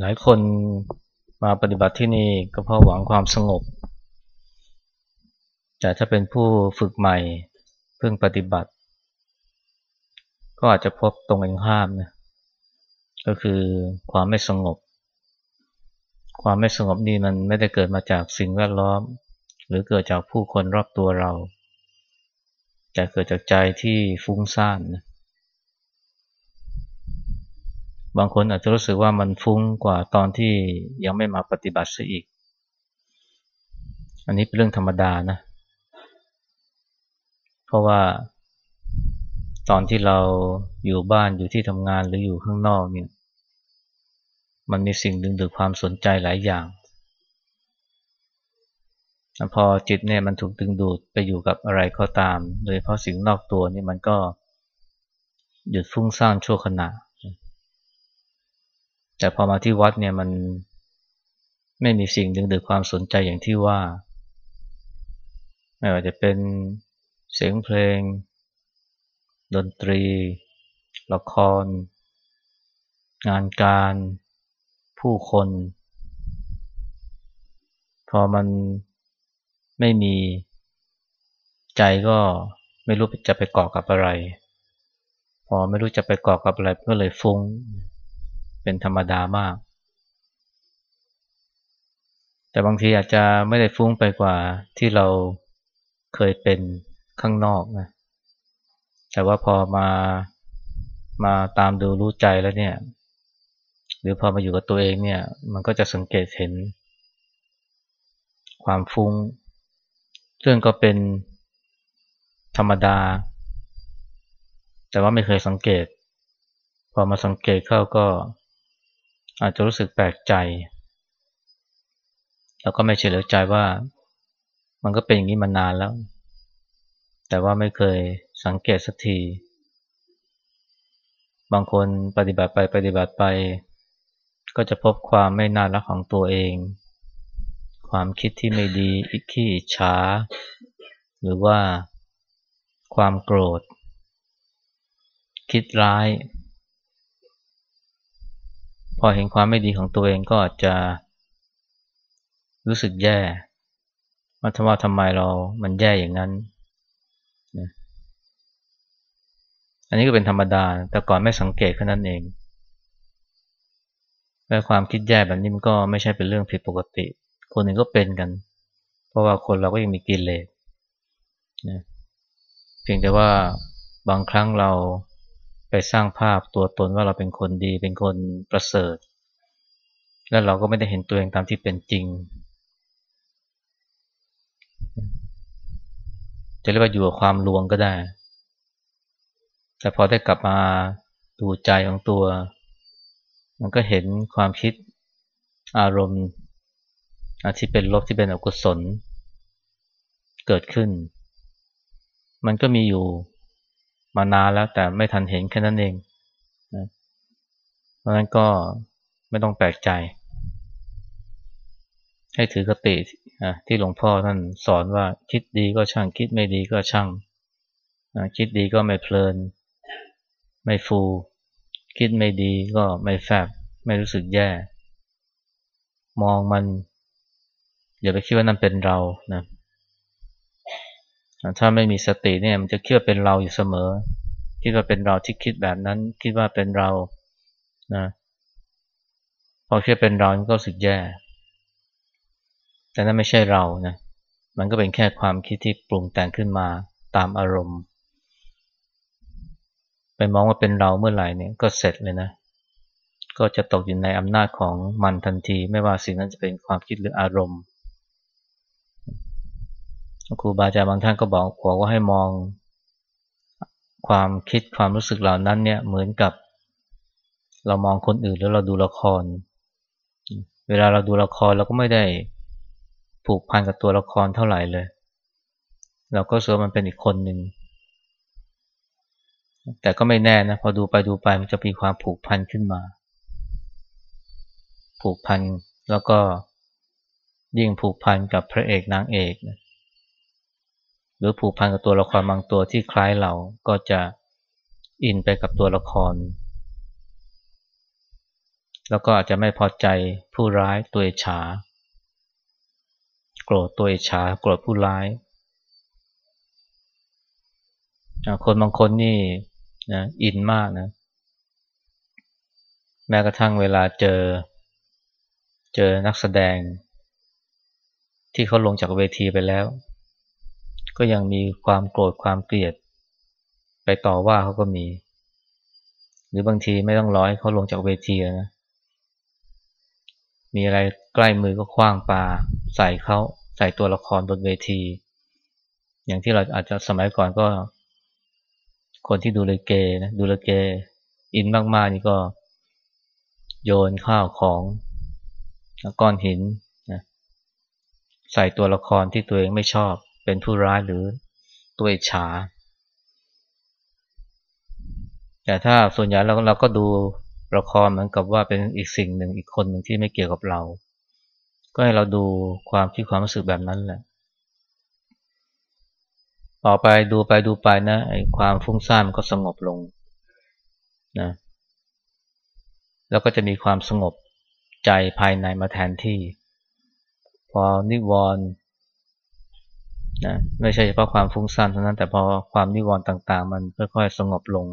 หลายคนมาปฏิบัติที่นี่ก็เพราะหวังความสงบ แต่ถ้าเป็นผู้ฝึกใหม่เพิ่งปฏิบัติ ก็อาจจะพบตรงกันข้ามนะก็คือความไม่สงบ ความไม่สงบนี่มันไม่ได้เกิดมาจากสิ่งแวดล้อม หรือเกิดจากผู้คนรอบตัวเรา แต่เกิดจากใจที่ฟุ้งซ่านนะ บางคนอาจจะรู้สึกว่ามันฟุ้งกว่าตอนที่ยังไม่มาปฏิบัติซะอีก อันนี้เป็นเรื่องธรรมดานะ เพราะว่า ตอนที่เราอยู่บ้านอยู่ที่ทำงานหรืออยู่ข้างนอกเนี่ย มันมีสิ่งดึงดูดความสนใจหลายอย่างพอจิตเนี่ยมันถูกดึงดูดไปอยู่กับอะไรก็ตาม โดยเพราะสิ่งนอกตัวนี่มันก็หยุดฟุ้งซ่านชั่วขณะ แต่พอมาที่วัดเนี่ยมันไม่มีสิ่งดึงดูดความสนใจอย่างที่ว่า ไม่ว่าจะเป็นเสียงเพลง ดนตรี ละคร งานการ ผู้คน พอมันไม่มีใจก็ไม่รู้จะไปเกาะกับอะไร พอไม่รู้จะไปเกาะกับอะไรก็เลยฟุง้ง เป็นธรรมดามาก แต่บางทีอาจจะไม่ได้ฟุ้งไปกว่าที่เราเคยเป็นข้างนอกนะแต่ว่าพอมามาตามดูรู้ใจแล้วเนี่ย หรือพอมาอยู่กับตัวเองเนี่ย มันก็จะสังเกตเห็น ความฟุง้งเรื่องก็เป็นธรรมดา แต่ว่าไม่เคยสังเกต พอมาสังเกตเข้าก็ อาจจะรู้สึกแปลกใจ แล้วก็ไม่เฉลียวใจว่า มันก็เป็นอย่างนี้มานานแล้ว แต่ว่าไม่เคยสังเกตสักที บางคนปฏิบัติไปปฏิบัติไป ก็จะพบความไม่น่ารักของตัวเอง ความคิดที่ไม่ดีอิกขี้อิจฉาหรือว่าความโกรธ คิดร้าย อเห็นความไม่ดีของตัวเองก็อาจจะรู้สึกแย่ว่าทำไมทำไมเรา มันแย่อย่างนั้นอันนี้ก็เป็นธรรมดา แต่ก่อนไม่สังเกตแค่นั้นเอง และความคิดแย่แบบนี้มันก็ไม่ใช่เป็นเรื่องผิดปกติ คนหนึ่งก็เป็นกัน เพราะว่าคนเราก็ยังมีกิเลสนะเพียงแต่ว่าบางครั้งเรา ไปสร้างภาพตัวตนว่าเราเป็นคนดีเป็นคนประเสริฐ แล้วเราก็ไม่ได้เห็นตัวเองตามที่เป็นจริง จะเรียกว่าอยู่กับความลวงก็ได้ แต่พอได้กลับมาดูใจของตัว มันก็เห็นความคิดอารมณ์ที่เป็นลบที่เป็นอกุศล เกิดขึ้น มันก็มีอยู่ มานานแล้วแต่ไม่ทันเห็นแค่นั้นเองนะเพราะฉะนั้นก็ไม่ต้องแปลกใจ ให้ถือกติที่หลวงพ่อท่านสอนว่าคิดดีก็ช่าง คิดไม่ดีก็ช่างคิดดีก็ไม่เพลิน ไม่ฟู คิดไม่ดีก็ไม่แฟบ ไม่รู้สึกแย่ มองมัน อย่าไปคิดว่านั่นเป็นเรานะ ถ้าไม่มีสติเนี่ยมันจะคิดว่าเป็นเราอยู่เสมอ คิดว่าเป็นเราที่คิดแบบนั้น คิดว่าเป็นเรานะพอคิดเป็นเราก็รู้สึกแย่ แต่นั่นไม่ใช่เรานะมันก็เป็นแค่ความคิดที่ปรุงแต่งขึ้นมาตามอารมณ์ ไปมองว่าเป็นเราเมื่อไหร่เนี่ยก็เสร็จเลยนะ ก็จะตกอยู่ในอำนาจของมันทันที ไม่ว่าสิ่งนั้นจะเป็นความคิดหรืออารมณ์ ครูบาอาจารย์บางท่านก็บอกบอกว่าให้มองความคิดความรู้สึกเหล่านั้นเนี่ยเหมือนกับ เรามองคนอื่นแล้วเราดูละคร เวลาเราดูละครเราก็ไม่ได้ผูกพันกับตัวละครเท่าไหร่เลย เราก็เสือมันเป็นอีกคนหนึ่งแต่ก็ไม่แน่นะพอดูไปดูไปมันจะมีความผูกพันขึ้นมา ผูกพันแล้วก็ยิ่งผูกพันกับพระเอกนางเอกนะ รือผูกพันกับตัวละครบางตัวที่คล้ายเราก็จะอินไปกับตัวละคร แล้วก็อาจจะไม่พอใจผู้ร้ายตัวเอฉา โกรธตัวเอฉาโกรธผู้ร้าย คนบางคนนี่นะอินมากนะ แม้กระทั่งเวลาเจอ เจอนักแสดง ที่เขาลงจากเวทีไปแล้ว ก็ยังมีความโกรธความเกลียด ไปต่อว่าเขาก็มี หรือบางทีไม่ต้องร้อให้เขาลงจากเวทีนะมีอะไรใกล้มือก็คว้างปลาใส่เขาใส่ตัวละครบนเวที อย่างที่เราอาจจะสมัยก่อนก็ คนที่ดูเลเกนะดูเลเกอินมากๆนี่ก็ โยนข้าวของก้อนหินนะใส่ตัวละครที่ตัวเองไม่ชอบ เป็นผู้ร้ายหรือตัวอิจฉา แต่ถ้าส่วนใหญ่เราเราก็ดูละครเหมือนกับว่าเป็นอีกสิ่งหนึ่งอีกคนหนึ่งที่ไม่เกี่ยวกับเรา ก็ให้เราดูความคิดความรู้สึกแบบนั้นแหละ ต่อไปดูไปดูไปนะไอ้ความฟุ้งซ่านมันก็สงบลงนะแล้วก็จะมีความสงบใจภายในมาแทนที่ พอนิวรณ์ นะไม่ใช่เฉพาะความฟุ้งซ่านเท่านั้นแต่พอความนิวรณ์ต่าง ๆ มันค่อยๆสงบลง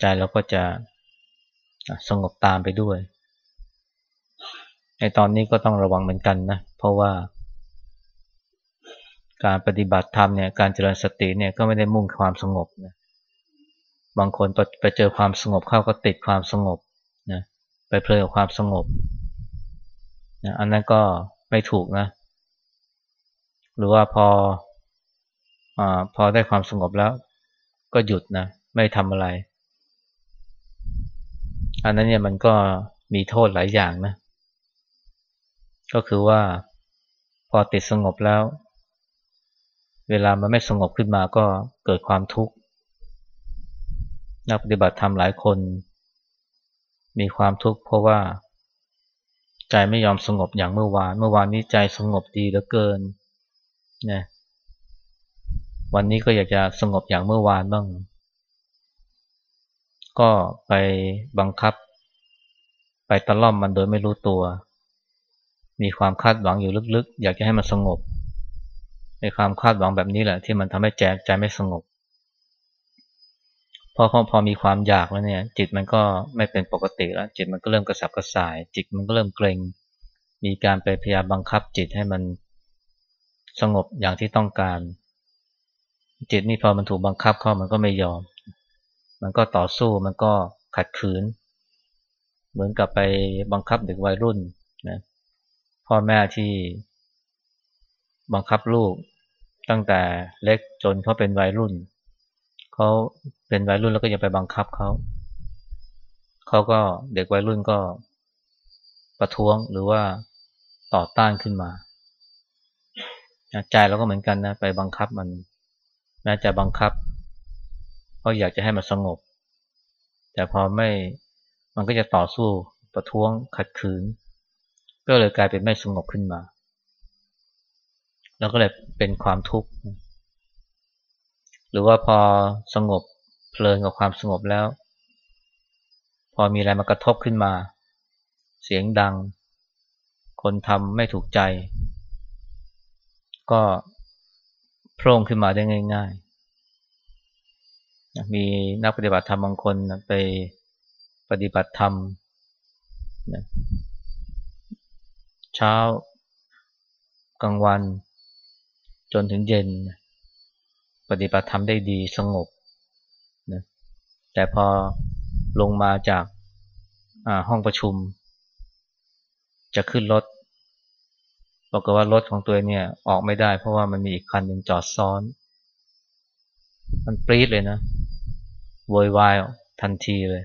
ใจเราก็จะสงบตามไปด้วยในตอนนี้ก็ต้องระวังเหมือนกันนะเพราะว่า การปฏิบัติธรรมเนี่ยการเจริญสติเนี่ยก็ไม่ได้มุ่งความสงบนะบางคนไปเจอความสงบเข้าก็ติดความสงบนะไปเพลินกับความสงบนะอันนั้นก็ไม่ถูกนะ หรือว่าพออพอได้ความสงบแล้ว ก็หยุดนะ ไม่ทำอะไร อันนั้นเนี่ยมันก็มีโทษหลายอย่างนะ ก็คือว่าพอติดสงบแล้ว เวลามันไม่สงบขึ้นมาก็เกิดความทุกข์นักปฏิบัติธรรมหลายคน มีความทุกข์เพราะว่า ใจไม่ยอมสงบอย่างเมื่อวาน เมื่อวานนี้ใจสงบดีเหลือเกิน นะวันนี้ก็อยากจะสงบอย่างเมื่อวานบ้าง ก็ไปบังคับ ไปตะล่อมมันโดยไม่รู้ตัว มีความคาดหวังอยู่ลึกๆ อยากจะให้มันสงบในความคาดหวังแบบนี้แหละ ที่มันทำให้แจใจไม่สงบพอพอมีความอยากแล้วเนี่ย จิตมันก็ไม่เป็นปกติแล้ว จิตมันก็เริ่มกระสับกระส่าย จิตมันก็เริ่มเกรงมีการไปพยายามบังคับจิตให้มัน สงบอย่างที่ต้องการ จิตนี่พอมันถูกบังคับเข้ามันก็ไม่ยอม มันก็ต่อสู้มันก็ขัดขืน เหมือนกับไปบังคับเด็กวัยรุ่นนะพ่อแม่ที่บังคับลูกตั้งแต่เล็กจนเขาเป็นวัยรุ่นเขาเป็นวัยรุ่นแล้วก็ยังไปบังคับเขาเขาก็เด็กวัยรุ่นก็ประท้วงหรือว่าต่อต้านขึ้นมา ใจเราก็เหมือนกันนะไปบังคับมันแม้จะบังคับเพราะอยากจะให้มันสงบ แต่พอไม่มันก็จะต่อสู้ประท้วงขัดขืน ก็เลยกลายเป็นไม่สงบขึ้นมา แล้วก็เลยเป็นความทุกข์หรือว่าพอสงบเพลินกับความสงบแล้ว พอมีอะไรมากระทบขึ้นมา เสียงดัง คนทำไม่ถูกใจ ก็โพร่งขึ้นมาได้ง่ายๆ มีนักปฏิบัติธรรมบางคนไปปฏิบัติธรรมเช้ากลางวัน จนถึงเย็น ปฏิบัติธรรมได้ดีสงบนะแต่พอลงมาจากห้องประชุม จะขึ้นรถ บอกว่ารถของตัวเนี่ยออกไม่ได้ เพราะว่ามันมีอีกคันหนึ่งจอดซ้อน มันปรี๊ดเลยนะโวยวายทันทีเลย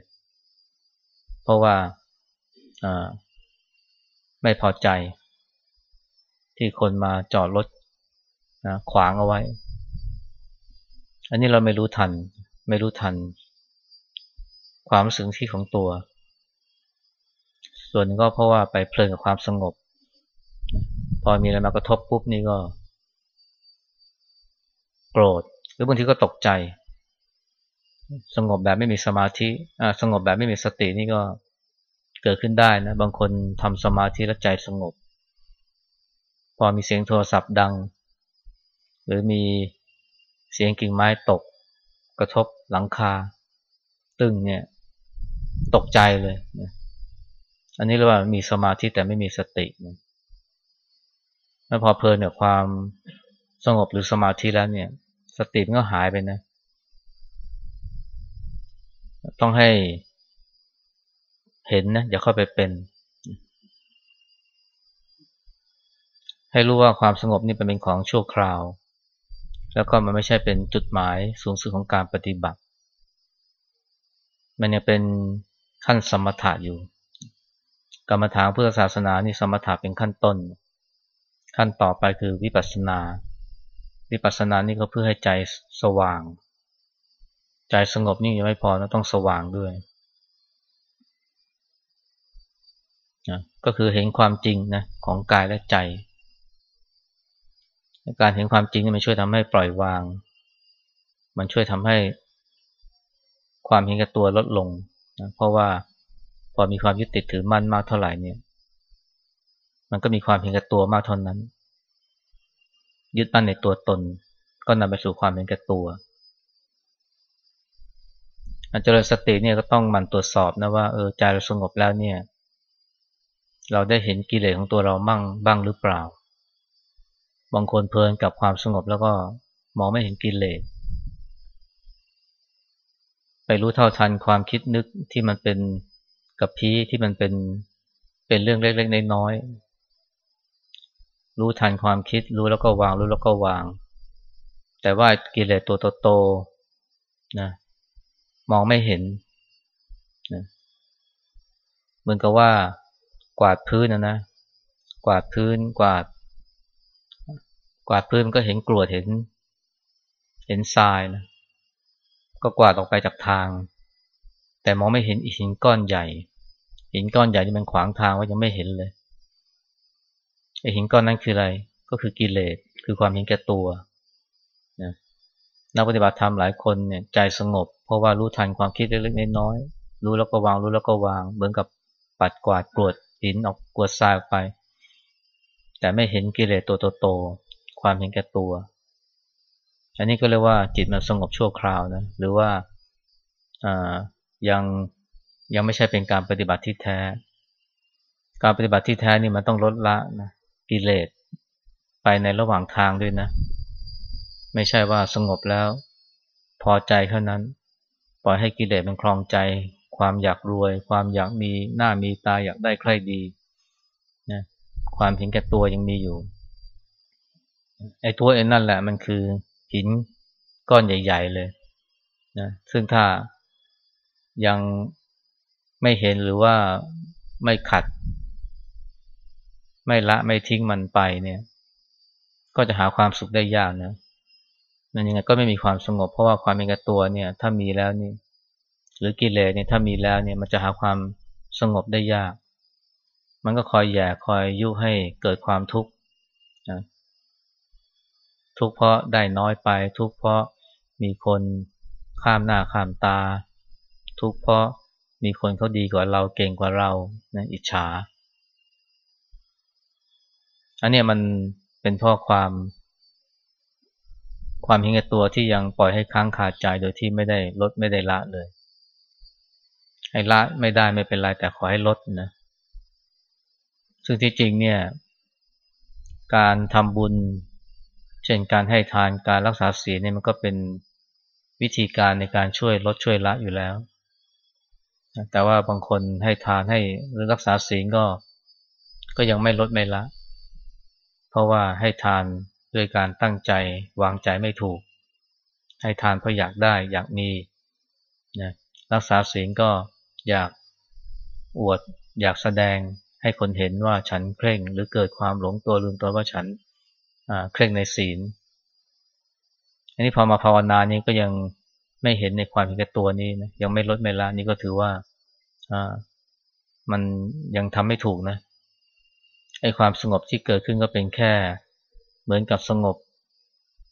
เพราะว่าไม่พอใจ ที่คนมาจอดรถนะขวางเอาไว้ อันนี้เราไม่รู้ทัน ไม่รู้ทัน ความรู้สึกที่ของตัว ส่วนก็เพราะว่าไปเพลินกับความสงบ พอมีอะไรมากระทบปุ๊บนี่ก็ โกรธ หรือบางทีก็ตกใจ สงบแบบไม่มีสมาธิสงบแบบไม่มีสตินี่ก็เกิดขึ้นได้นะ บางคนทำสมาธิแล้วใจสงบ พอมีเสียงโทรศัพท์ดัง หรือมีเสียงกิ่งไม้ตก กระทบหลังคา ตึงเนี่ย ตกใจเลยนะอันนี้เรียกว่ามีสมาธิแต่ไม่มีสตินะ แล้วพอเพลินเนี่ยความสงบหรือสมาธิแล้วเนี่ย สติมันก็หายไปนะ ต้องให้เห็นนะ อย่าเข้าไปเป็น ให้รู้ว่าความสงบนี่เป็นของชั่วคราว แล้วก็มันไม่ใช่เป็นจุดหมายสูงสุดของการปฏิบัติ มันยังเป็นขั้นสมถะอยู่ กรรมฐานเพื่อศาสนานี่สมถะเป็นขั้นต้น ขั้นต่อไปคือวิปัสสนา วิปัสสนานี่ก็เพื่อให้ใจสว่าง ใจสงบนี่ยังไม่พอนะต้องสว่างด้วยนะก็คือเห็นความจริงนะของกายและใจ การเห็นความจริงนี่มันช่วยทำให้ปล่อยวาง มันช่วยทำให้ความเห็นแก่ตัวลดลงนะเพราะว่าพอมีความยึดติดถือมั่นมากเท่าไหร่เนี่ย มันก็มีความเห็นแก่ตัวมากเท่านั้น ยึดมั่นในตัวตน ก็นำไปสู่ความเห็นแก่ตัวอาจรย์สติเนี่ยก็ต้องมันตรวจสอบนะว่าเออใจเราสงบแล้วเนี่ย เราได้เห็นกิเลสของตัวเรามั่งบ้างหรือเปล่า บางคนเพลินกับความสงบแล้วก็มองไม่เห็นกิเลสไปรู้เท่าทันความคิดนึกที่มันเป็นกับพีที่มันเป็นเป็นเรื่องเล็กๆน้อยๆ รู้ทันความคิดรู้แล้วก็วาง รู้แล้วก็วาง แต่ว่ากิเลสตัวโตๆนะมองไม่เห็นนะเหมือนกับว่ากวาดพื้นนะนะกวาดพื้นกวาด กวาดพื้นก็เห็นกรวดเห็น เห็นทรายนะก็กวาดออกไปจากทาง แต่มองไม่เห็นหินก้อนใหญ่หินก้อนใหญ่ที่มันขวางทางว่ายังไม่เห็นเลย หินก้อนนั้นคืออะไร ก็คือกิเลส คือความเห็นแก่ตัวนะนักปฏิบัติธรรมหลายคนเนี่ยใจสงบ เพราะว่ารู้ทันความคิดเล็กๆน้อยๆรู้แล้วก็วาง รู้แล้วก็วาง เหมือนกับปัดกวาดกรวดหินออกกวดทรายออกไป แต่ไม่เห็นกิเลสตัวโตๆความเห็นแก่ตัว อันนี้ก็เรียกว่าจิตมันสงบชั่วคราวนะ หรือว่ายังยังไม่ใช่เป็นการปฏิบัติที่แท้ การปฏิบัติที่แท้นี่มันต้องลดละนะ กิเลสไปในระหว่างทางด้วยนะ ไม่ใช่ว่าสงบแล้ว พอใจเท่านั้น ปล่อยให้กิเลสมันคลองใจ ความอยากรวย ความอยากมีหน้ามีตาอยากได้ใครดีนะความเห็นแก่ตัวยังมีอยู่ไอ้ตัวเองนั่นแหละมันคือหินก้อนใหญ่ ๆ เลยนะซึ่งถ้ายังไม่เห็นหรือว่าไม่ขัด ไม่ละไม่ทิ้งมันไปเนี่ย ก็จะหาความสุขได้ยากนะมันยังไงก็ไม่มีความสงบ เพราะว่าความเป็นกตัวเนี่ย ถ้ามีแล้วนี่ หรือกิเลสเนี่ยถ้ามีแล้วเนี่ย มันจะหาความสงบได้ยาก มันก็คอยแย่คอยยุให้เกิดความทุกข์นะทุกข์เพราะได้น้อยไป ทุกข์เพราะมีคนข้ามหน้าข้ามตา ทุกข์เพราะมีคนเขาดีกว่าเราเก่งกว่าเรานะอิจฉา อันนี้มันเป็นเพราะความ ความเห็นแก่ตัวที่ยังปล่อยให้ค้างคาใจโดยที่ไม่ได้ลดไม่ได้ละเลยให้ละไม่ได้ไม่เป็นไรแต่ขอให้ลดนะ ซึ่งที่จริงเนี่ย การทำบุญ เช่นการให้ทานการรักษาศีลเนี่ยมันก็เป็นวิธีการในการช่วยลดช่วยละอยู่แล้ว แต่ว่าบางคนให้ทานให้หรือรักษาศีลก็ ก็ยังไม่ลดไม่ละ เพราะว่าให้ทานด้วยการตั้งใจวางใจไม่ถูก ให้ทานเพราะอยากได้อยากมีนะรักษาศีลก็อยากอวด อยากแสดงให้คนเห็นว่าฉันเคร่ง หรือเกิดความหลงตัวลืมตัวว่าฉันเคร่งในศีลอันนี้พอมาภาวนานี้ก็ยังไม่เห็นในความเห็นตัวนี้นะยังไม่ลดไม่ละนี่ก็ถือว่ามันยังทำไม่ถูกนะ ไอ้ความสงบที่เกิดขึ้นก็เป็นแค่ เหมือนกับสงบ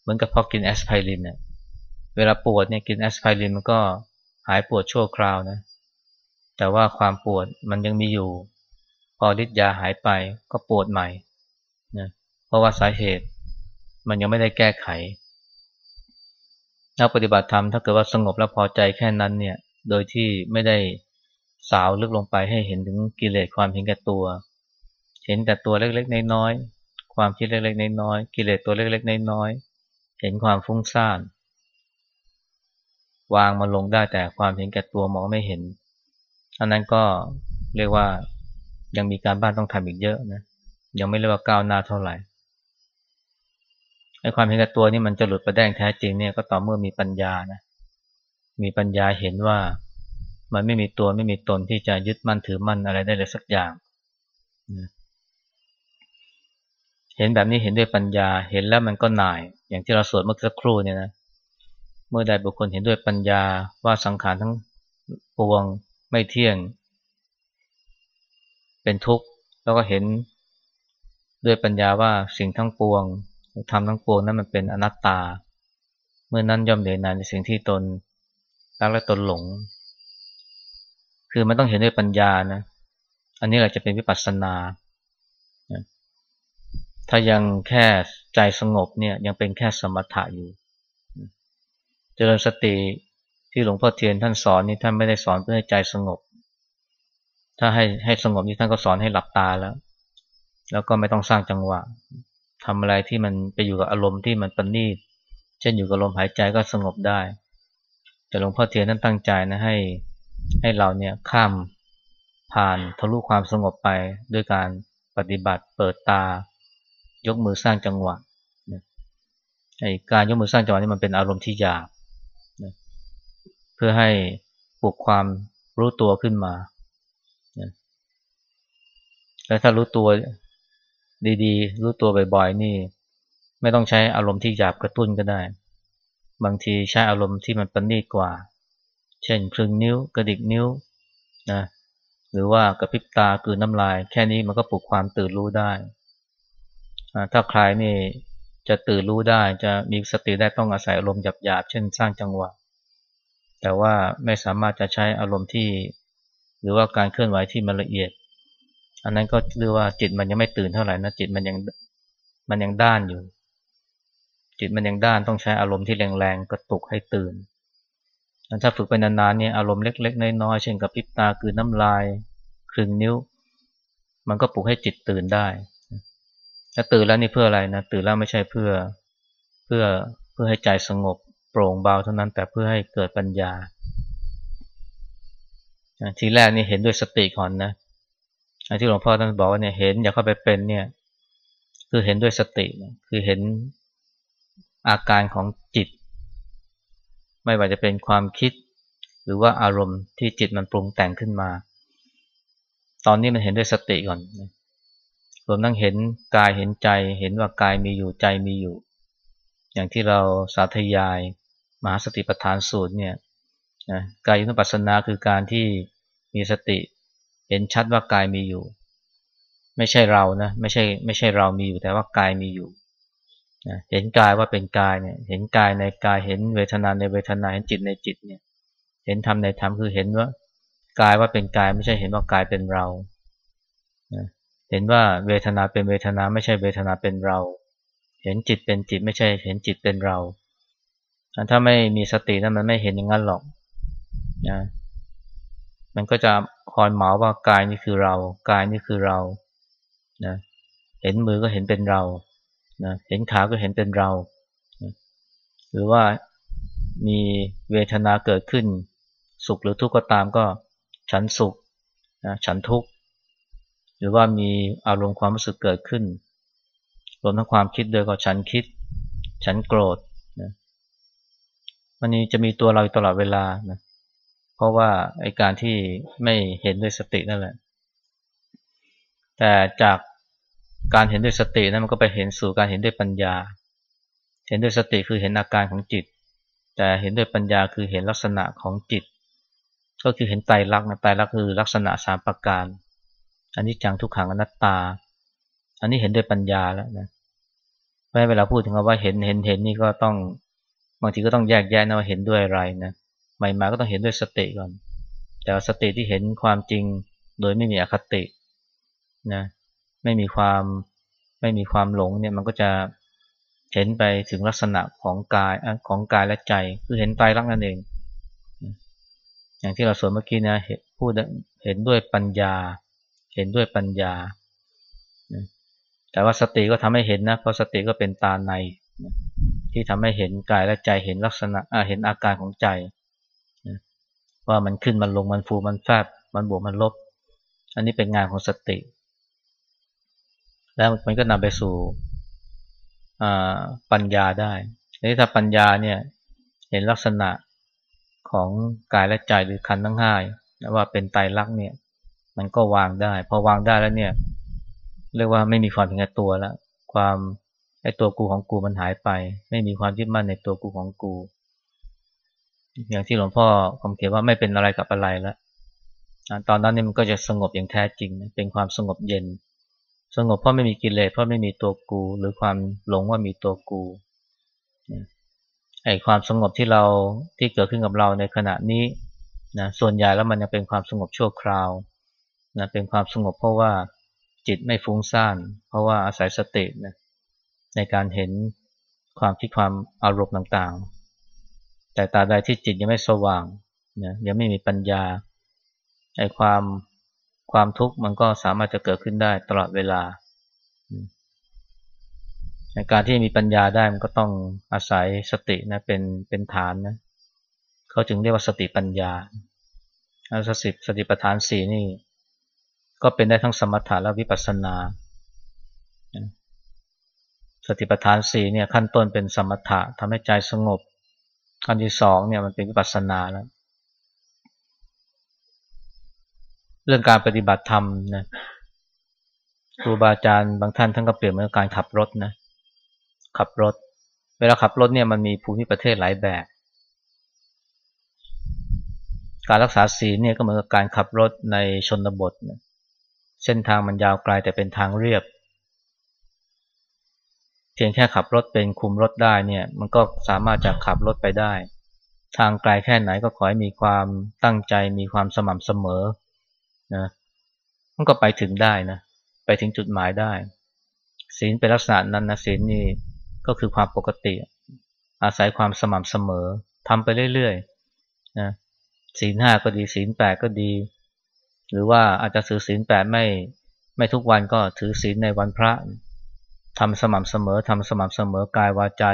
เหมือนกับพอกินแอสไพรินเนี่ยเวลาปวดเนี่ยกินแอสไพรินมันก็หายปวดชั่วคราวนะ แต่ว่าความปวดมันยังมีอยู่ พอฤทธิ์ยาหายไปก็ปวดใหม่นะเพราะว่าสาเหตุมันยังไม่ได้แก้ไขนักปฏิบัติธรรมถ้าเกิดว่าสงบแล้วพอใจแค่นั้นเนี่ย โดยที่ไม่ได้สาวลึกลงไปให้เห็นถึงกิเลสความเห็นแก่ตัว เห็นแต่ตัวเล็กๆ น้อยๆ ความคิดเล็กๆ น้อยๆ กิเลสตัวเล็กๆ น้อยๆ เห็นความฟุ้งซ่าน วางมาลงได้แต่ความเห็นแก่ตัวมองไม่เห็น อันนั้นก็เรียกว่ายังมีการบ้านต้องทำอีกเยอะนะ ยังไม่เรียกว่าก้าวหน้าเท่าไหร่ ไอ้ความเห็นแก่ตัวนี่มันจะหลุดประแดงแท้จริงเนี่ยก็ต่อเมื่อมีปัญญานะ มีปัญญาเห็นว่ามันไม่มีตัวไม่มีตนที่จะยึดมั่นถือมั่นอะไรได้เลยสักอย่าง เห็นแบบนี้เห็นด้วยปัญญา เห็นแล้วมันก็หน่าย อย่างที่เราสวดเมื่อสักครู่เนี่ยนะ เมื่อใดบุคคลเห็นด้วยปัญญาว่าสังขารทั้งปวงไม่เที่ยง เป็นทุกข์ แล้วก็เห็นด้วยปัญญาว่าสิ่งทั้งปวงทำทั้งปวงนั้นมันเป็นอนัตตา เมื่อนั้นย่อมเหนื่อนายในสิ่งที่ตนรักและตนหลง คือมันต้องเห็นด้วยปัญญานะ อันนี้แหละจะเป็นวิปัสสนา ถ้ายังแค่ใจสงบเนี่ยยังเป็นแค่สมถะอยู่ เจริญสติที่หลวงพ่อเทียนท่านสอนนี่ท่านไม่ได้สอนเพื่อให้ใจสงบ ถ้าให้ให้สงบนี่ท่านก็สอนให้หลับตาแล้ว แล้วก็ไม่ต้องสร้างจังหวะทำอะไรที่มันไปอยู่กับอารมณ์ที่มันปณีตเช่นอยู่กับลมหายใจก็สงบได้ แต่หลวงพ่อเทียนนั้นตั้งใจนะให้ให้เราเนี่ยข้ามผ่านทะลุความสงบไปด้วยการปฏิบัติเปิดตา ยกมือสร้างจังหวะไอ้การยกมือสร้างจังหวะนี่มันเป็นอารมณ์ที่หยาบเพื่อให้ปลุกความรู้ตัวขึ้นมาแล้วถ้ารู้ตัวดีๆ รู้ตัวบ่อยๆ นี่ ไม่ต้องใช้อารมณ์ที่หยาบกระตุ้นก็ได้ บางทีใช้อารมณ์ที่มันประณีตกว่า เช่นคลึงนิ้วกระดิกนิ้วนะหรือว่ากระพริบตากืนน้ำลาย แค่นี้มันก็ปลุกความตื่นรู้ได้ ถ้าใครนี่จะตื่นรู้ได้จะมีสติได้ต้องอาศัยอารมณ์หยาบๆเช่นสร้างจังหวะ แต่ว่าไม่สามารถจะใช้อารมณ์ที่ หรือว่าการเคลื่อนไหวที่มันละเอียด อันนั้นก็เรียกว่าจิตมันยังไม่ตื่นเท่าไหร่นะจิตมันยังมันยังด้านอยู่ จิตมันยังด้านต้องใช้อารมณ์ที่แรงๆกระตุกให้ตื่นถ้าฝึกไปนานๆเนี่ยอารมณ์เล็กๆน้อยๆเช่นกับพิบตาคือน้ำลายคลึงนิ้ว มันก็ปลุกให้จิตตื่นได้ ถ้าตื่นแล้วนี่เพื่ออะไรนะตื่นแล้วไม่ใช่เพื่อเพื่อเพื่อให้ใจสงบโปร่งเบาเท่านั้นแต่เพื่อให้เกิดปัญญาทีแรกนี่เห็นด้วยสติก่อนนะที่หลวงพ่อท่านบอกว่าเนี่ยเห็นอย่าเข้าไปเป็นเนี่ยคือเห็นด้วยสติคือเห็นอาการของจิต ไม่ว่าจะเป็นความคิด หรือว่าอารมณ์ที่จิตมันปรุงแต่งขึ้นมา ตอนนี้มันเห็นด้วยสติก่อน รวมทั้งเห็นกายเห็นใจ เห็นว่ากายมีอยู่ใจมีอยู่ อย่างที่เราสาธยาย มหาสติปัฏฐานสูตรเนี่ยกายยุทธปัสสนาคือการที่มีสติ เห็นชัดว่ากายมีอยู่ ไม่ใช่เรานะไม่ใช่ไม่ใช่เรามีอยู่แต่ว่ากายมีอยู่นะเห็นกายว่าเป็นกายเนี่ยเห็นกายในกายเห็นเวทนาในเวทนาเห็นจิตในจิตเนี่ยเห็นธรรมในธรรมคือเห็นว่ากายว่าเป็นกายไม่ใช่เห็นว่ากายเป็นเรา เห็นว่าเวทนาเป็นเวทนาไม่ใช่เวทนาเป็นเรา เห็นจิตเป็นจิตไม่ใช่เห็นจิตเป็นเราถ้าไม่มีสตินั้นมันไม่เห็นอย่างนั้นหรอกนะมันก็จะคอยเหมาว่ากายนี่คือเรา กายนี่คือเรานะเห็นมือก็เห็นเป็นเรานะเห็นขาก็เห็นเป็นเรานะหรือว่ามีเวทนาเกิดขึ้น สุขหรือทุกข์ก็ตามก็ ฉันสุขนะฉันทุกข์ รือว่ามีอารมณ์ความรู้สึกเกิดขึ้น รวมทั้งความคิดโดยก็ฉันคิด ฉันโกรธนะมันนี้จะมีตัวเราตลอดเวลานะเพราะว่าไอการที่ไม่เห็นด้วยสตินั่นแหละ แต่จากการเห็นด้วยสตินั้นมันก็ไปเห็นสู่การเห็นด้วยปัญญา เห็นด้วยสติคือเห็นอาการของจิต แต่เห็นด้วยปัญญาคือเห็นลักษณะของจิต ก็คือเห็นไตรลักษณ์นะไตรลักษณ์คือลักษณะสามประการ อันนี้จังทุกขังอนัตตา อันนี้เห็นด้วยปัญญาแล้วนะไม่เวลาพูดถึงว่าเห็นเห็นเห็นนี่ก็ต้องบางทีก็ต้องแยกแยะนะว่าเห็นด้วยอะไรนะใหม่ๆก็ต้องเห็นด้วยสติก่อน แต่สติที่เห็นความจริงโดยไม่มีอคตินะไม่มีความไม่มีความหลงเนี่ยมันก็จะเห็นไปถึงลักษณะของกายของกายและใจคือเห็นไตรลักษณ์นั่นเอง อย่างที่เราสวนเมื่อกี้นะพูดเห็นด้วยปัญญา เห็นด้วยปัญญา แต่ว่าสติก็ทำให้เห็นนะ เพราะสติก็เป็นตาใน ที่ทำให้เห็นกายและใจเห็นลักษณะเห็นอาการของใจ ว่ามันขึ้นมันลงมันฟูมันแฟบ มันบวกมันลบ อันนี้เป็นงานของสติ แล้วมันก็นำไปสู่ปัญญาได้ทีถ้าปัญญาเนี่ยเห็นลักษณะของกายและใจหรือขันธ์ทั้งห้าว่าเป็นไตรลักษณ์เนี่ย มันก็วางได้ พอวางได้แล้วเนี่ย เรียกว่าไม่มีความเป็นตัวแล้วความไอ้ตัวกูของกูมันหายไป ไม่มีความยึดมั่นในตัวกูของกู อย่างที่หลวงพ่อคำเขียนว่าไม่เป็นอะไรกับอะไรแล้วตอนนั้นเนี่ยมันก็จะสงบอย่างแท้จริง เป็นความสงบเย็น สงบเพราะไม่มีกิเลสเพราะไม่มีตัวกู หรือความหลงว่ามีตัวกูไอ้ความสงบที่เราที่เกิดขึ้นกับเราในขณะนี้นะส่วนใหญ่แล้วมันยังเป็นความสงบชั่วคราว นะเป็นความสงบเพราะว่าจิตไม่ฟุ้งซ่าน เพราะว่าอาศัยสตินะในการเห็นความคิดความอารมณ์ต่างๆ แต่ตาใดที่จิตยังไม่สว่างนะยังไม่มีปัญญาไอ้ความความทุกข์มันก็สามารถจะเกิดขึ้นได้ตลอดเวลาในการที่มีปัญญาได้มันก็ต้องอาศัยสตินะเป็นเป็นฐานนะเขาจึงเรียกว่าสติปัญญาสติสติปัฏฐานสี่นี่ ก็เป็นได้ทั้งสมถะและวิปัสสนา สติปัฏฐานสี่เนี่ยขั้นต้นเป็นสมถะทำให้ใจสงบ ขั้นที่สองเนี่ยมันเป็นวิปัสสนาแล้วเรื่องการปฏิบัติธรรมนะครูบาอาจารย์บางท่านท่านก็เปลี่ยนเหมือนการขับรถนะขับรถ เวลาขับรถเนี่ยมันมีภูมิประเทศหลายแบบ การรักษาศีลเนี่ยก็เหมือนกับการขับรถในชนบทนะ เส้นทางมันยาวไกลแต่เป็นทางเรียบ เพียงแค่ขับรถเป็นคุมรถได้เนี่ยมันก็สามารถจะขับรถไปได้ ทางไกลแค่ไหนก็ขอให้มีความตั้งใจมีความสม่ำเสมอนะมันก็ไปถึงได้นะไปถึงจุดหมายได้ศีลเป็นลักษณะนั้นนะศีลนี่ก็คือความปกติ อาศัยความสม่ำเสมอทำไปเรื่อยๆนะศีลห้าก็ดีศีลแปดก็ดี หรือว่าอาจจะถือศีลแปดไม่ไม่ทุกวันก็ถือศีลในวันพระทำสม่ำเสมอทำสม่ำเสมอกายวาจา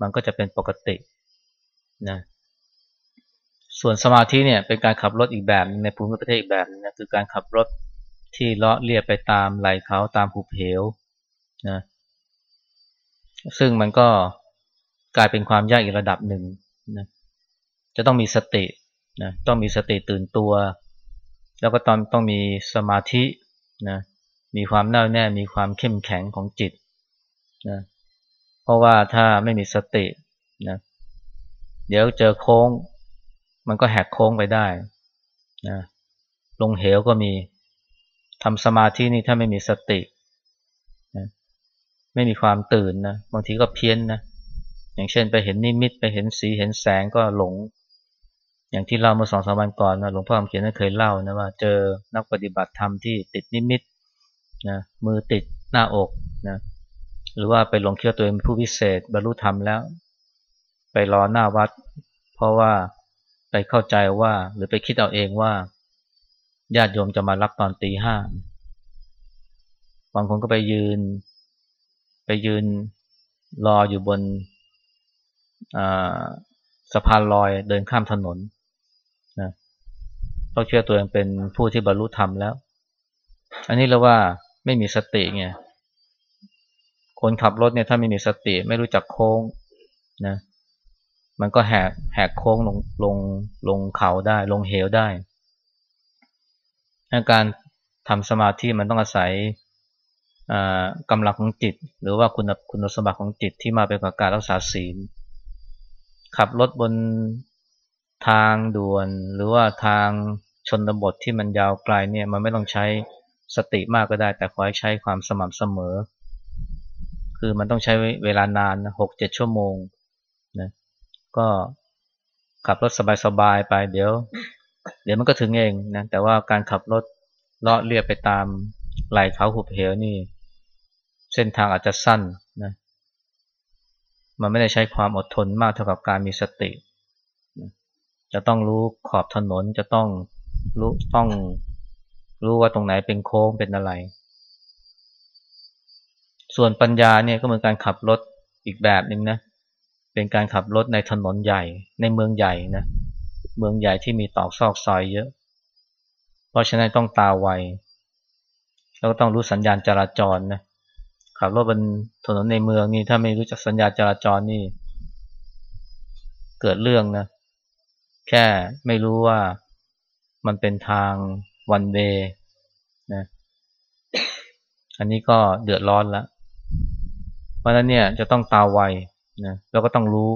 มันก็จะเป็นปกตินะส่วนสมาธิเนี่ยเป็นการขับรถอีกแบบในภูมิประเทศอีกแบบนะคือการขับรถที่เลาะเลียบไปตามไหลเขาตามภูเหวนะซึ่งมันก็กลายเป็นความยากอีกระดับหนึ่งนะจะต้องมีสตินะต้องมีสติตื่นตัว แล้วก็ตองต้องมีสมาธินะมีความแน่วแน่มีความเข้มแข็งของจิตนะเพราะว่าถ้าไม่มีสตินะเดี๋ยวเจอโค้ง มันก็แหกโค้งไปได้นะลงเหวก็มีทำสมาธินี่ถ้าไม่มีสตินะไม่มีความตื่นนะบางทีก็เพี้ยนนะอย่างเช่นไปเห็นนิมิตไปเห็นสีเห็นแสงก็หลง อย่างที่เล่าเมื่อสองสามวันก่อนนะหลวงพ่อคำเขียนนั่นเคยเล่านะว่าเจอนักปฏิบัติธรรมที่ติดนิมิตนะมือติดหน้าอกนะหรือว่าไปหลงคิดว่าตัวเองเป็นผู้พิเศษบรรลุธรรมแล้ว ไปรอหน้าวัด เพราะว่าไปเข้าใจว่าหรือไปคิดเอาเองว่าญาติโยมจะมารับตอนตีห้าบางคนก็ไปยืน ไปยืนรออยู่บนสะพานลอยเดินข้ามถนน ต้องเชื่อตัวเองเป็นผู้ที่บรรลุธรรมแล้ว อันนี้เราว่าไม่มีสติไงคนขับรถเนี่ยถ้าไม่มีสติไม่รู้จักโค้งนะมันก็แหกแหกโค้งลงลงลงเขาได้ ลงเหวได้การทำสมาธิมันต้องอาศัยกำลังของจิต หรือว่าคุณคุณสมบัติของจิตที่มาเป็นกับการรักษาศีล ขับรถบน ทางด่วนหรือว่าทางชนบทที่มันยาวไกลเนี่ยมันไม่ต้องใช้สติมากก็ได้ แต่ขอให้ใช้ความสม่ำเสมอ คือมันต้องใช้เวลานานหกเจ็ดชั่วโมงนะก็ขับรถสบายๆไปเดี๋ยว เดี๋ยวมันก็ถึงเองนะแต่ว่าการขับรถเลาะเลียบไปตามไหล่เขาหุบเหวนี่ เส้นทางอาจจะสั้นนะมันไม่ได้ใช้ความอดทนมากเท่ากับการมีสติ จะต้องรู้ขอบถนนจะต้องรู้ต้องรู้ว่าตรงไหนเป็นโค้งเป็นอะไร ส่วนปัญญาเนี่ยก็เหมือนการขับรถอีกแบบหนึ่งนะ เป็นการขับรถในถนนใหญ่ในเมืองใหญ่นะ เมืองใหญ่ที่มีตอกซอกซอยเยอะ เพราะฉะนั้นต้องตาไว แล้วก็ต้องรู้สัญญาณจราจรนะ ขับรถบนถนนในเมืองนี่ถ้าไม่รู้จักสัญญาณจราจรนี่ เกิดเรื่องนะ แค่ไม่รู้ว่ามันเป็นทางวันเดย์นะอันนี้ก็เดือดร้อนแล้วเพราะนั้นเนี่ยจะต้องตาไวนะแล้วก็ต้องรู้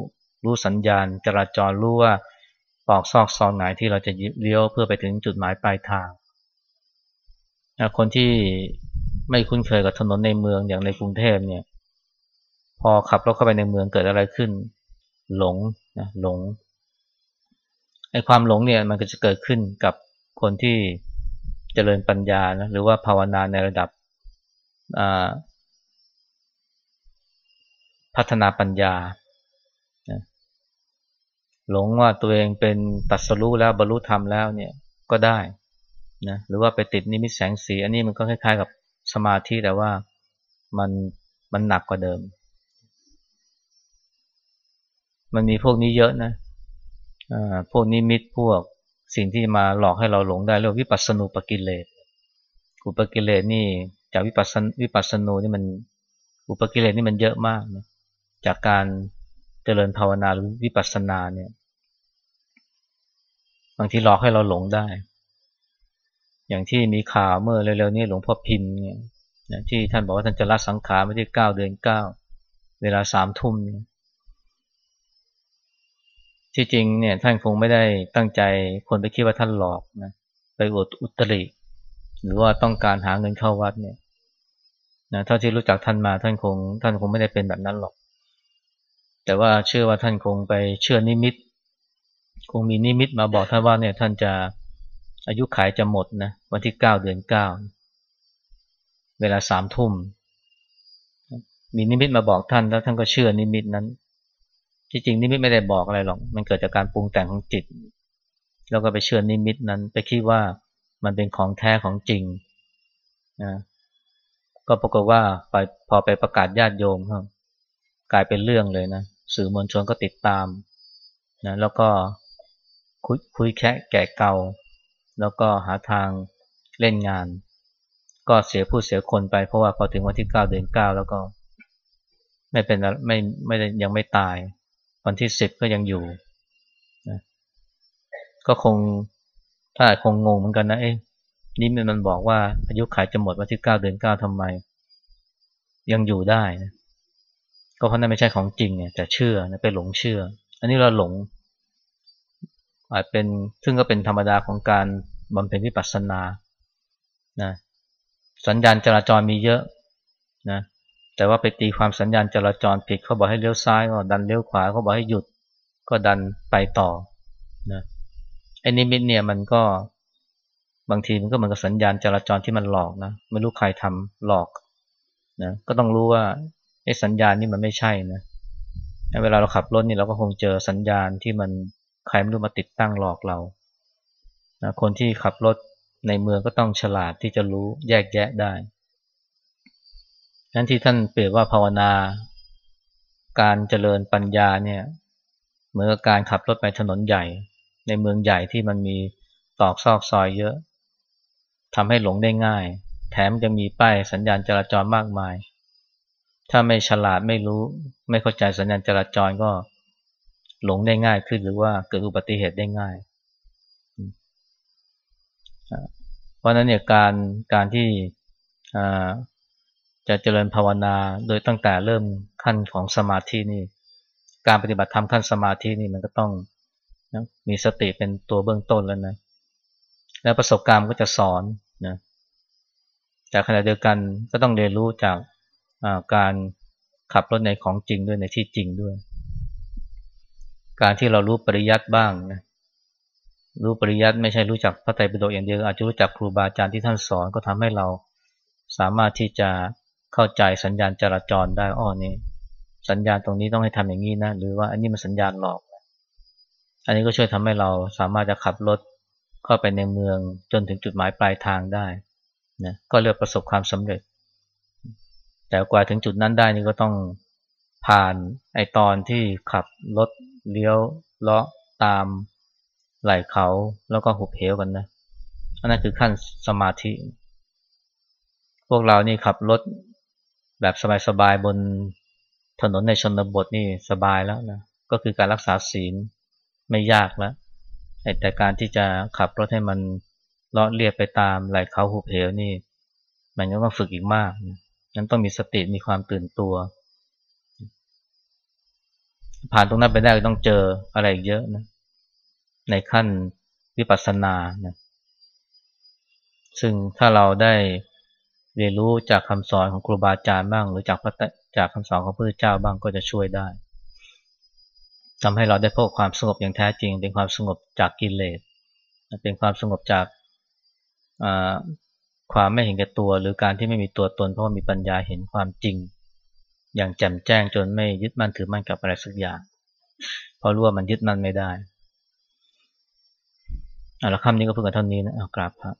รู้สัญญาณจราจรรู้ว่าปอกซอกซอนไหนที่เราจะเลี้ยวเพื่อไปถึงจุดหมายปลายทางนะคนที่ไม่คุ้นเคยกับถนนในเมืองอย่างในกรุงเทพเนี่ย พอขับรถเข้าไปในเมืองเกิดอะไรขึ้น หลงนะหลง ไอ้ความหลงเนี่ยมันก็จะเกิดขึ้นกับคนที่เจริญปัญญานะหรือว่าภาวนาในระดับพัฒนาปัญญา หลงว่าตัวเองเป็นตัดสรู้แล้วบรรลุธรรมแล้วเนี่ยก็ได้นะหรือว่าไปติดนิมิตแสงสี อันนี้มันก็คล้ายๆกับสมาธิแต่ว่ามันมันหนักกว่าเดิม มันมีพวกนี้เยอะนะ พวกนิมิตพวกสิ่งที่มาหลอกให้เราหลงได้เรียกวิปัสสนูปกิเลสอุปกิเลสนี่จากวิปัสสนวิปัสสนูนี่มันอุปกิเลสนี่มันเยอะมากนะจากการเจริญภาวนาหรือวิปัสสนาเนี่ย บางทีหลอกให้เราหลงได้ อย่างที่มีข่าวเมื่อเร็วๆนี้หลวงพ่อพิมพ์เนี่ยที่ท่านบอกว่าท่านจะละสังขารไม่ที่เก้าเดือนเก้าเวลาสามทุ่มเนี่ย ที่จริงเนี่ยท่านคงไม่ได้ตั้งใจคนไปคิดว่าท่านหลอกนะไปอวดอุตริ หรือว่าต้องการหาเงินเข้าวัดเนี่ยนะเท่าที่รู้จักท่านมาท่านคง ท่านคงไม่ได้เป็นแบบนั้นหรอก แต่ว่าเชื่อว่าท่านคงไปเชื่อนิมิต คงมีนิมิตมาบอกท่านว่าเนี่ยท่านจะอายุขัยจะหมดนะวันที่เก้าเดือนเก้าเวลาสามทุ่มมีนิมิตมาบอกท่านแล้วท่านก็เชื่อนิมิตนั้น ที่จริงนิมิตไม่ได้บอกอะไรหรอก มันเกิดจากการปรุงแต่งของจิต แล้วก็ไปเชื่อนิมิตนั้น ไปคิดว่ามันเป็นของแท้ของจริงนะก็ปรากฏว่าไปพอไปประกาศญาติโยมครับกลายเป็นเรื่องเลยนะสื่อมวลชนก็ติดตามนะแล้วก็คุยคุยแคะแก่เกาแล้วก็หาทางเล่นงาน ก็เสียผู้เสียคนไปเพราะว่าพอถึงวันที่เก้าเดือนเก้าแล้วก็ ไม่เป็นไม่ไม่ได้ยังไม่ตาย วันที่สิบก็ยังอยู่นะก็คงถ้าคงงงเหมือนกันนะเอ๊ะนี่มันบอกว่าอายุขายจะหมดวันที่เก้าเดือนเก้าทำไม ยังอยู่ได้นะก็เพราะนั่นไม่ใช่ของจริงเนี่ยแต่เชื่อนะไปหลงเชื่อ อันนี้เราหลง อาจเป็นซึ่งก็เป็นธรรมดาของการบำเพ็ญวิปัสสนานะสัญญาณจราจรมีเยอะนะ แต่ว่าไปตีความสัญญาณจราจรผิดเขาบอกให้เลี้ยวซ้ายก็ดันเลี้ยวขวาเขาบอกให้หยุดก็ดันไปต่อนะไอ้นิมิตเนี่ยมันก็บางทีมันก็เหมือนกับสัญญาณจราจรที่มันหลอกนะไม่รู้ใครทำหลอกนะก็ต้องรู้ว่าไอ้สัญญาณนี่มันไม่ใช่นะเวลาเราขับรถนี่เราก็คงเจอสัญญาณที่มันใครไม่รู้มาติดตั้งหลอกเรานะคนที่ขับรถในเมืองก็ต้องฉลาดที่จะรู้แยกแยะได้ นั้นที่ท่านเปรียบว่าภาวนา การเจริญปัญญาเนี่ยเหมือนกับการขับรถไปถนนใหญ่ ในเมืองใหญ่ที่มันมีตอกซอกซอยเยอะทำให้หลงได้ง่าย แถมจะมีป้ายสัญญาณจราจรมากมาย ถ้าไม่ฉลาดไม่รู้ ไม่เข้าใจสัญญาณจราจรก็หลงได้ง่ายขึ้นหรือว่าเกิดอุบัติเหตุได้ง่าย เพราะนั้นเนี่ยการการที่ จะเจริญภาวนาโดยตั้งแต่เริ่มขั้นของสมาธินี่ การปฏิบัติธรรมขั้นสมาธินี่มันก็ต้องนะมีสติเป็นตัวเบื้องต้นแล้วนะ แล้วประสบการณ์ก็จะสอนนะแต่ขณะเดียวกันก็ต้องเรียนรู้จากการขับรถในของจริงด้วยในที่จริงด้วย การที่เรารู้ปริยัติบ้างนะรู้ปริยัติไม่ใช่รู้จักพระไตรปิฎกอย่างเดียวอาจจะรู้จักครูบาอาจารย์ที่ท่านสอนก็ทำให้เราสามารถที่จะ เข้าใจสัญญาณจราจรได้อ้อนี่สัญญาณตรงนี้ต้องให้ทำอย่างนี้นะหรือว่าอันนี้มันสัญญาณหลอก อันนี้ก็ช่วยทำให้เราสามารถจะขับรถเข้าไปในเมืองจนถึงจุดหมายปลายทางได้นะก็เรียกประสบความสำเร็จ แต่กว่าถึงจุดนั้นได้นี่ก็ต้องผ่านไอตอนที่ขับรถเลี้ยวเลาะตามไหล่เขาแล้วก็หุบเหวกันนะอันนั้นคือขั้นสมาธิ พวกเรานี่ขับรถ แบบสบายๆบนถนนในชนบทนี่สบายแล้วนะก็คือการรักษาศีลไม่ยากแล้วแต่การที่จะขับรถให้มันเลาะเลียบไปตามไหลเขาหุบเหวนี่ มันก็ต้องฝึกอีกมากนั้นต้องมีสติมีความตื่นตัว ผ่านตรงนั้นไปได้ก็ต้องเจออะไรอีกเยอะนะในขั้นวิปัสสนานะซึ่งถ้าเราได้ เรียนรู้จากคำสอนของครูบาอาจารย์บ้าง หรือจากพระจากคำสอนของพระพุทธเจ้าบ้างก็จะช่วยได้ทำให้เราได้พบความสงบอย่างแท้จริง เป็นความสงบจากกิเลสเป็นความสงบจากความไม่เห็นแก่ตัว หรือการที่ไม่มีตัวตนเพราะมีปัญญาเห็นความจริง อย่างแจ่มแจ้งจนไม่ยึดมั่นถือมั่นกับอะไรสักอย่างเพราะรู้ว่ามันยึดมั่นไม่ได้เอาละคำนี้ก็เพิ่งกันเท่านี้นะเอากราบพระ